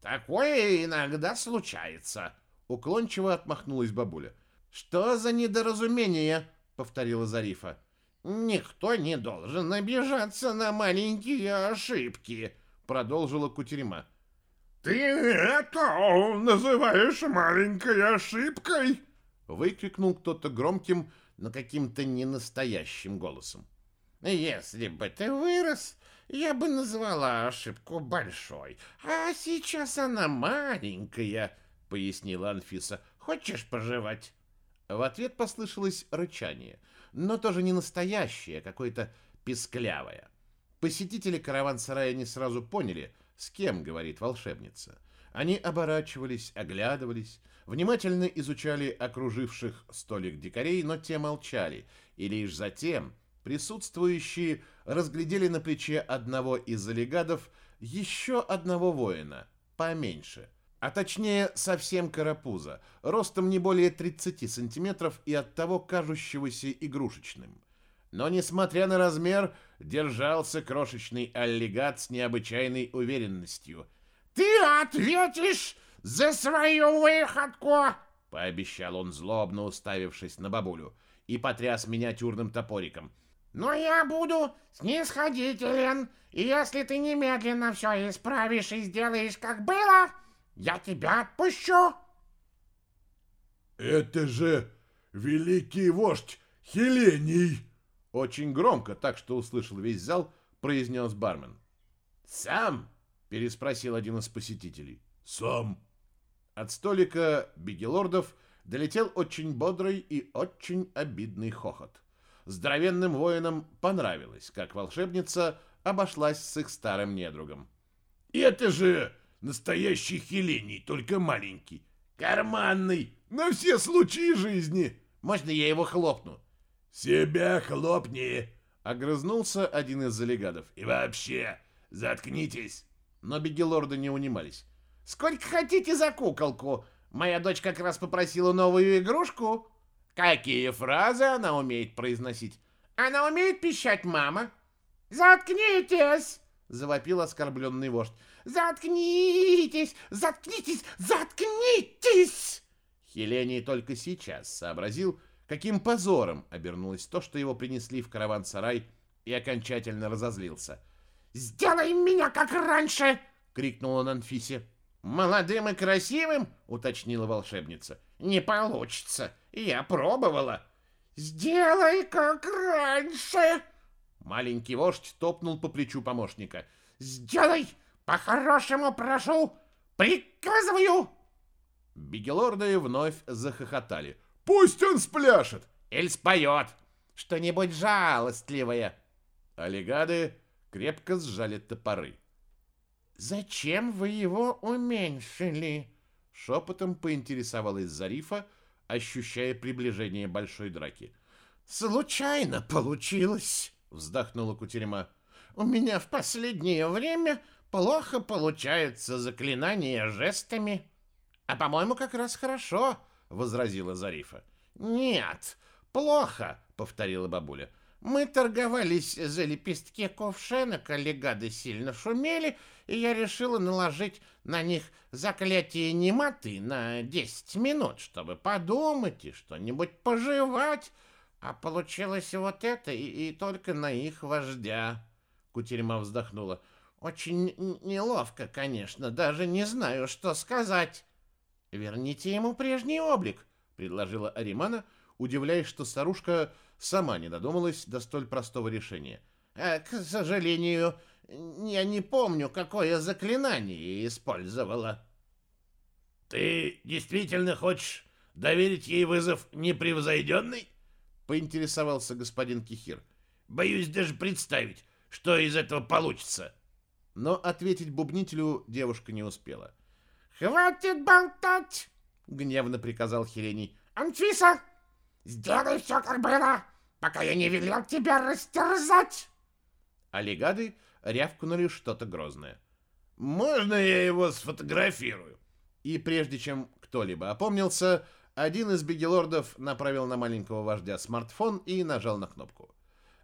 «Такое иногда случается», — уклончиво отмахнулась бабуля. «Что за недоразумение?» — повторила Зарифа. «Никто не должен обижаться на маленькие ошибки», — продолжила Кутерьма. «Ты это называешь маленькой ошибкой?» — выкрикнул кто-то громким, но каким-то ненастоящим голосом. «Если бы ты вырос, я бы назвала ошибку большой, а сейчас она маленькая», — пояснила Анфиса. «Хочешь пожевать?» В ответ послышалось рычание, но тоже не настоящее, а какое-то песклявое. Посетители караван-сарая не сразу поняли, с кем говорит волшебница. Они оборачивались, оглядывались, внимательно изучали окруживших столик дикарей, но те молчали, и лишь затем присутствующие разглядели на плече одного из олигадов еще одного воина, поменьше, а точнее совсем карапуза, ростом не более 30 сантиметров и оттого кажущегося игрушечным. Но, несмотря на размер, держался крошечный аллигат с необычайной уверенностью. «Ты ответишь за свою выходку!» — пообещал он, злобно уставившись на бабулю, и потряс миниатюрным топориком — но я буду снисходителен, и если ты немедленно все исправишь и сделаешь, как было, я тебя отпущу. Это же великий вождь Хелений! Очень громко, так что услышал весь зал, произнес бармен. «Сам?» — переспросил один из посетителей. «Сам». От столика бигелордов долетел очень бодрый и очень обидный хохот здоровенным воинам понравилось, как волшебница обошлась с их старым недругом. «Это же настоящий Хелений, только маленький, карманный, на все случаи жизни. Можно я его хлопну?» «Себя хлопни!» — огрызнулся один из залегадов. «И вообще, заткнитесь!» Но бегелорды не унимались. «Сколько хотите за куколку? Моя дочь как раз попросила новую игрушку. Какие фразы она умеет произносить? Она умеет пищать, мама. Заткнитесь! Завопил оскорбленный вождь. Заткнитесь! Заткнитесь! Заткнитесь! Хелений только сейчас сообразил, каким позором обернулось то, что его принесли в караван-сарай, и окончательно разозлился. «Сделай меня, как раньше!» — крикнул он Анфисе. «Молодым и красивым?» — уточнила волшебница. «Не получится. Я пробовала». «Сделай, как раньше!» Маленький вождь топнул по плечу помощника. «Сделай! По-хорошему прошу! Приказываю!» Бигелорды вновь захохотали. «Пусть он спляшет!» «Эль споет! Что-нибудь жалостливое!» Олигады крепко сжали топоры. «Зачем вы его уменьшили?» Шепотом поинтересовалась Зарифа, ощущая приближение большой драки. «Случайно получилось!» Вздохнула Кутерьма. «У меня в последнее время плохо получаются заклинания жестами». «А, по-моему, как раз хорошо», — возразила Зарифа. «Нет, плохо», — повторила бабуля. Мы торговались за лепестки ковшенок, а легады сильно шумели, и я решила наложить на них заклятие немоты на 10 минут, чтобы подумать и что-нибудь пожевать. А получилось вот это, и, и только на их вождя. Кутерьма вздохнула. Очень неловко, конечно, даже не знаю, что сказать. Верните ему прежний облик, предложила Аримана, удивляясь, что старушка сама не додумалась до столь простого решения. А, к сожалению, я не помню, какое заклинание использовала. Ты действительно хочешь доверить ей вызов непревзойденный? Поинтересовался господин Кихир. Боюсь даже представить, что из этого получится. Но ответить бубнителю девушка не успела. «Хватит болтать!» — гневно приказал Хелений. «Анфиса, Сделай все, как было, пока я не велел тебя растерзать!» Олигады рявкнули что-то грозное. «Можно я его сфотографирую?» И прежде чем кто-либо опомнился, один из бигелордов направил на маленького вождя смартфон и нажал на кнопку.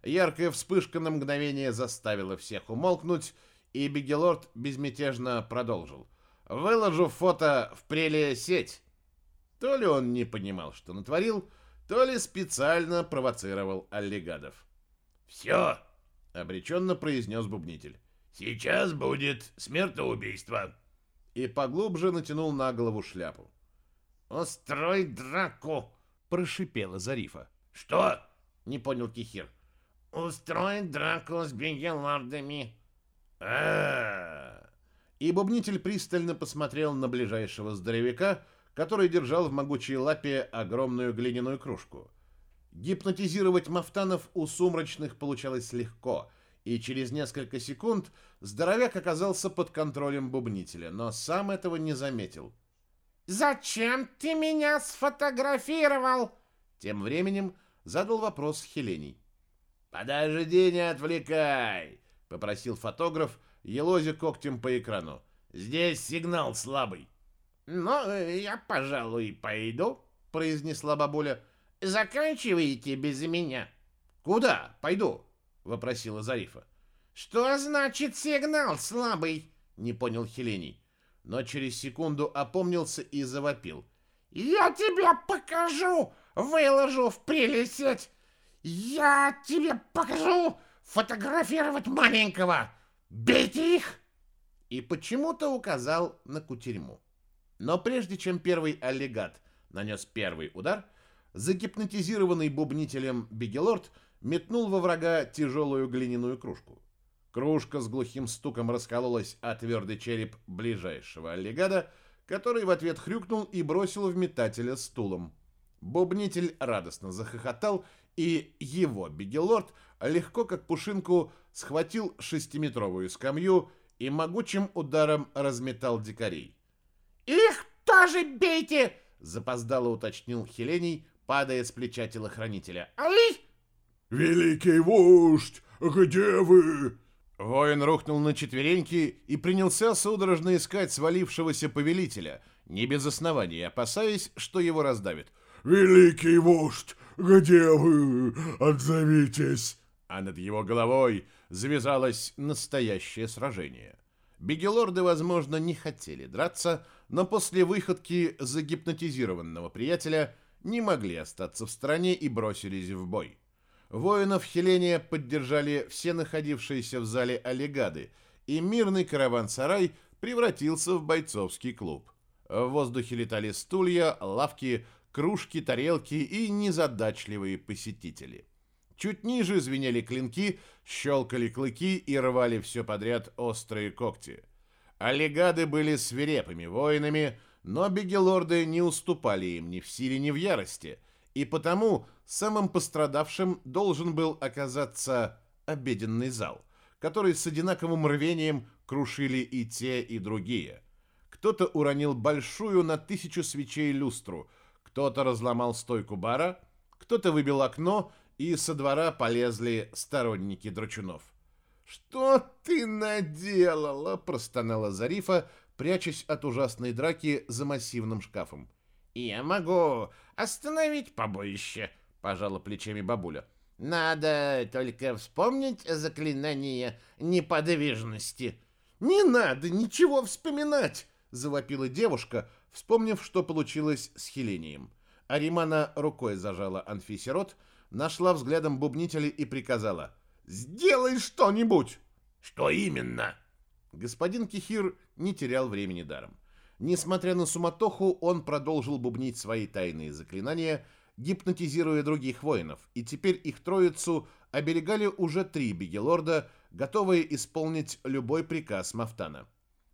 Яркая вспышка на мгновение заставила всех умолкнуть, и бигелорд безмятежно продолжил. «Выложу фото в преле сеть». То ли он не понимал, что натворил, то ли специально провоцировал аллигадов. «Все!» — обреченно произнес бубнитель. «Сейчас будет смертоубийство!» И поглубже натянул на голову шляпу. «Устрой драку!» — прошипела Зарифа. «Что?» — не понял Кихир. «Устрой драку с бигелардами!» А, И бубнитель пристально посмотрел на ближайшего здоровяка, который держал в могучей лапе огромную глиняную кружку. Гипнотизировать мафтанов у сумрачных получалось легко, и через несколько секунд здоровяк оказался под контролем бубнителя, но сам этого не заметил. «Зачем ты меня сфотографировал?» Тем временем задал вопрос Хелений. «Подожди, не отвлекай!» — попросил фотограф, елозя когтем по экрану. «Здесь сигнал слабый». «Ну, я, пожалуй, пойду», — произнесла бабуля. «Заканчиваете без меня». «Куда пойду?» — вопросила Зарифа. «Что значит сигнал слабый?» — не понял Хелений. Но через секунду опомнился и завопил. «Я тебе покажу! Выложу в прелесеть! Я тебе покажу фотографировать маленького! Бейте их!» И почему-то указал на кутерьму. Но прежде чем первый аллигат нанес первый удар, загипнотизированный бубнителем Бигелорд метнул во врага тяжелую глиняную кружку. Кружка с глухим стуком раскололась о твердый череп ближайшего аллигада, который в ответ хрюкнул и бросил в метателя стулом. Бубнитель радостно захохотал, и его Бигелорд легко как пушинку схватил шестиметровую скамью и могучим ударом разметал дикарей. «Их тоже бейте!» — запоздало уточнил Хелений, падая с плеча телохранителя. «Ай!» «Великий вождь, где вы?» Воин рухнул на четвереньки и принялся судорожно искать свалившегося повелителя, не без оснований опасаясь, что его раздавит. «Великий вождь, где вы? Отзовитесь!» А над его головой завязалось настоящее сражение. Бегелорды, возможно, не хотели драться, но после выходки загипнотизированного приятеля не могли остаться в стороне и бросились в бой. Воинов Хеления поддержали все находившиеся в зале олигады, и мирный караван-сарай превратился в бойцовский клуб. В воздухе летали стулья, лавки, кружки, тарелки и незадачливые посетители. Чуть ниже звенели клинки, щелкали клыки и рвали все подряд острые когти. Олигады были свирепыми воинами, но бегелорды не уступали им ни в силе, ни в ярости, и потому самым пострадавшим должен был оказаться обеденный зал, который с одинаковым рвением крушили и те, и другие. Кто-то уронил большую на тысячу свечей люстру, кто-то разломал стойку бара, кто-то выбил окно и со двора полезли сторонники драчунов. «Что ты наделала?» – простонала Зарифа, прячась от ужасной драки за массивным шкафом. «Я могу остановить побоище», – пожала плечами бабуля. «Надо только вспомнить заклинание неподвижности». «Не надо ничего вспоминать!» – завопила девушка, вспомнив, что получилось с хилением. Аримана рукой зажала Анфисе рот – нашла взглядом бубнителя и приказала «Сделай что-нибудь!» «Что именно?» Господин Кихир не терял времени даром. Несмотря на суматоху, он продолжил бубнить свои тайные заклинания, гипнотизируя других воинов, и теперь их троицу оберегали уже три бегелорда, готовые исполнить любой приказ Мафтана.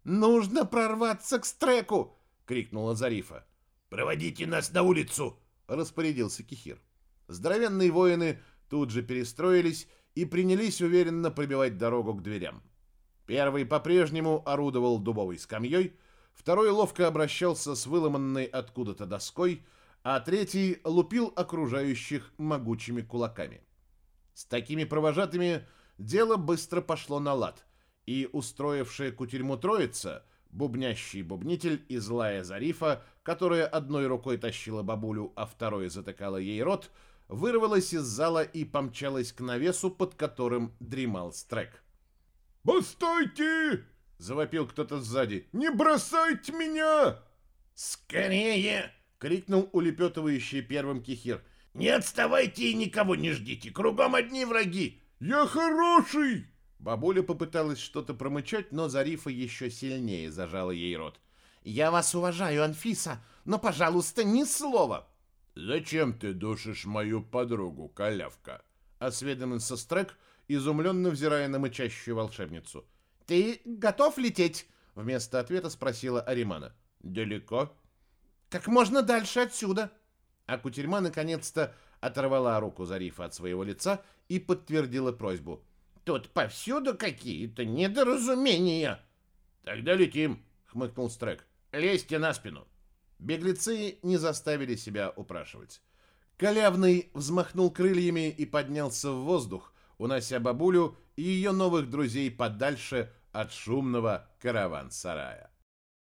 «Нужно прорваться к стреку!» — крикнула Зарифа. «Проводите нас на улицу!» — распорядился Кихир. Здоровенные воины тут же перестроились и принялись уверенно пробивать дорогу к дверям. Первый по-прежнему орудовал дубовой скамьей, второй ловко обращался с выломанной откуда-то доской, а третий лупил окружающих могучими кулаками. С такими провожатыми дело быстро пошло на лад, и устроившая кутерьму троица, бубнящий бубнитель и злая Зарифа, которая одной рукой тащила бабулю, а второй затыкала ей рот, вырвалась из зала и помчалась к навесу, под которым дремал Стрек. «Постойте!» — завопил кто-то сзади. «Не бросайте меня!» «Скорее!» — крикнул улепетывающий первым Кихир. «Не отставайте и никого не ждите! Кругом одни враги!» «Я хороший!» Бабуля попыталась что-то промычать, но Зарифа еще сильнее зажала ей рот. «Я вас уважаю, Анфиса, но, пожалуйста, ни слова!» «Зачем ты душишь мою подругу, колявка?» — осведомился Стрек, изумленно взирая на мычащую волшебницу. «Ты готов лететь?» — вместо ответа спросила Аримана. «Далеко?» «Как можно дальше отсюда?» А кутерьма наконец-то оторвала руку Зарифа от своего лица и подтвердила просьбу. «Тут повсюду какие-то недоразумения!» «Тогда летим!» — хмыкнул Стрек. «Лезьте на спину!» Беглецы не заставили себя упрашивать. Калявный взмахнул крыльями и поднялся в воздух, унося бабулю и ее новых друзей подальше от шумного караван-сарая.